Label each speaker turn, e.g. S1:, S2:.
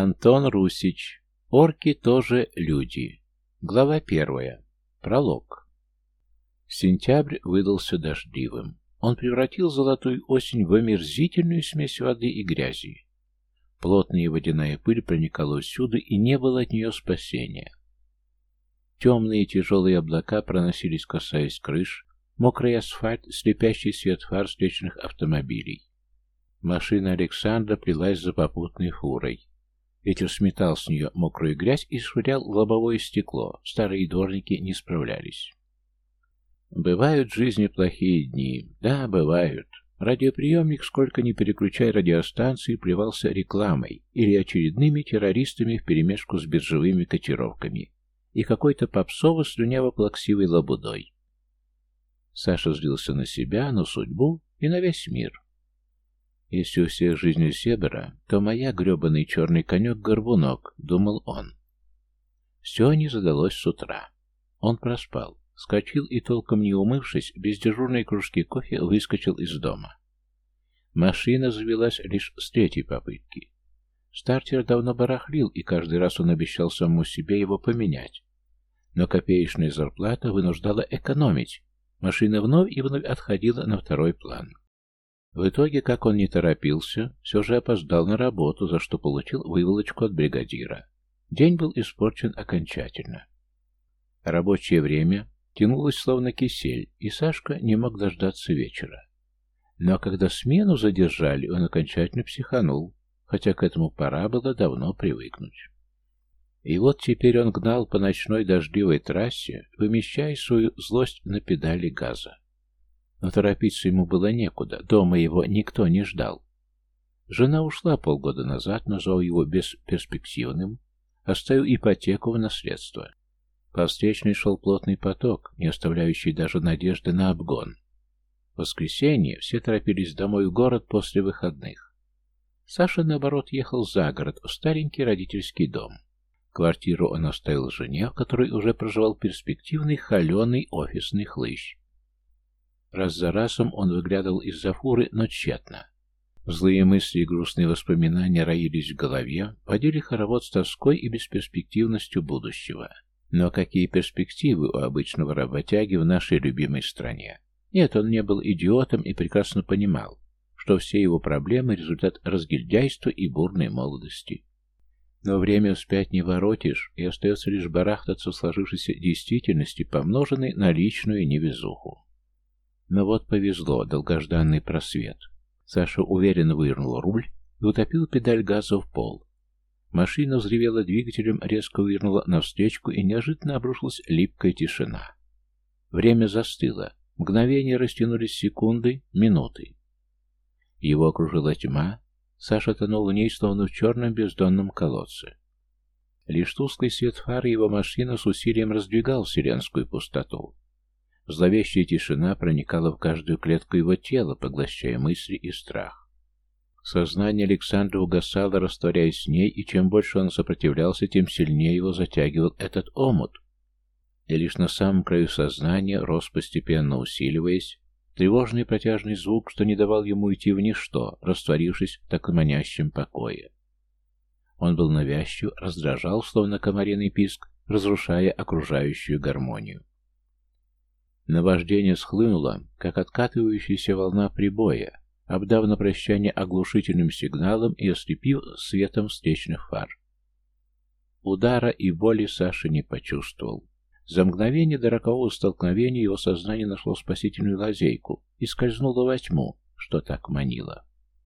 S1: Антон Русич. Орки тоже люди. Глава первая. Пролог. Сентябрь выдался дождливым. Он превратил золотую осень в омерзительную смесь воды и грязи. Плотная водяная пыль проникала всюду, и не было от нее спасения. Темные тяжелые облака проносились, касаясь крыш, мокрый асфальт, слепящий свет фар встречных автомобилей. Машина Александра плелась за попутной фурой. Ветер сметал с нее мокрую грязь и швырял лобовое стекло. Старые дворники не справлялись. Бывают в жизни плохие дни. Да, бывают. Радиоприемник, сколько ни переключай радиостанции, плевался рекламой или очередными террористами вперемешку с биржевыми котировками и какой-то попсово-слюняво-плаксивой лабудой. Саша злился на себя, на судьбу и на весь мир. Если у всех жизнь Себера, то моя гребаный черный конек-горбунок, думал он. Все не задалось с утра. Он проспал, скочил и, толком не умывшись, без дежурной кружки кофе выскочил из дома. Машина завелась лишь с третьей попытки. Стартер давно барахлил, и каждый раз он обещал самому себе его поменять. Но копеечная зарплата вынуждала экономить. Машина вновь и вновь отходила на второй план. В итоге, как он не торопился, все же опоздал на работу, за что получил выволочку от бригадира. День был испорчен окончательно. Рабочее время тянулось словно кисель, и Сашка не мог дождаться вечера. Но когда смену задержали, он окончательно психанул, хотя к этому пора было давно привыкнуть. И вот теперь он гнал по ночной дождливой трассе, вымещая свою злость на педали газа. Но торопиться ему было некуда, дома его никто не ждал. Жена ушла полгода назад, назвав его бесперспективным, оставив ипотеку в наследство. По встречной шел плотный поток, не оставляющий даже надежды на обгон. В воскресенье все торопились домой в город после выходных. Саша, наоборот, ехал за город, в старенький родительский дом. Квартиру он оставил жене, в которой уже проживал перспективный холеный офисный хлыщ. Раз за разом он выглядывал из-за фуры, но тщетно. Злые мысли и грустные воспоминания роились в голове, водили хоровод с тоской и бесперспективностью будущего. Но какие перспективы у обычного работяги в нашей любимой стране? Нет, он не был идиотом и прекрасно понимал, что все его проблемы – результат разгильдяйства и бурной молодости. Но время вспять не воротишь, и остается лишь барахтаться в сложившейся действительности, помноженной на личную невезуху. Но вот повезло, долгожданный просвет. Саша уверенно вывернул руль и утопил педаль газа в пол. Машина взревела двигателем, резко вывернула навстречку и неожиданно обрушилась липкая тишина. Время застыло. Мгновения растянулись секунды, минуты. Его окружила тьма. Саша тонул в ней, словно в черном бездонном колодце. Лишь тусклый свет фары его машины с усилием раздвигал вселенскую пустоту. Зловещая тишина проникала в каждую клетку его тела, поглощая мысли и страх. Сознание Александра угасало, растворяясь с ней, и чем больше он сопротивлялся, тем сильнее его затягивал этот омут. И лишь на самом краю сознания рос постепенно усиливаясь, тревожный протяжный звук, что не давал ему уйти в ничто, растворившись в так манящем покое. Он был навязчив, раздражал, словно комариный писк, разрушая окружающую гармонию. Наваждение схлынуло, как откатывающаяся волна прибоя, обдав на прощание оглушительным сигналом и ослепив светом встречных фар. Удара и боли Саша не почувствовал. За мгновение до рокового столкновения его сознание нашло спасительную лазейку и скользнуло во тьму, что так манило.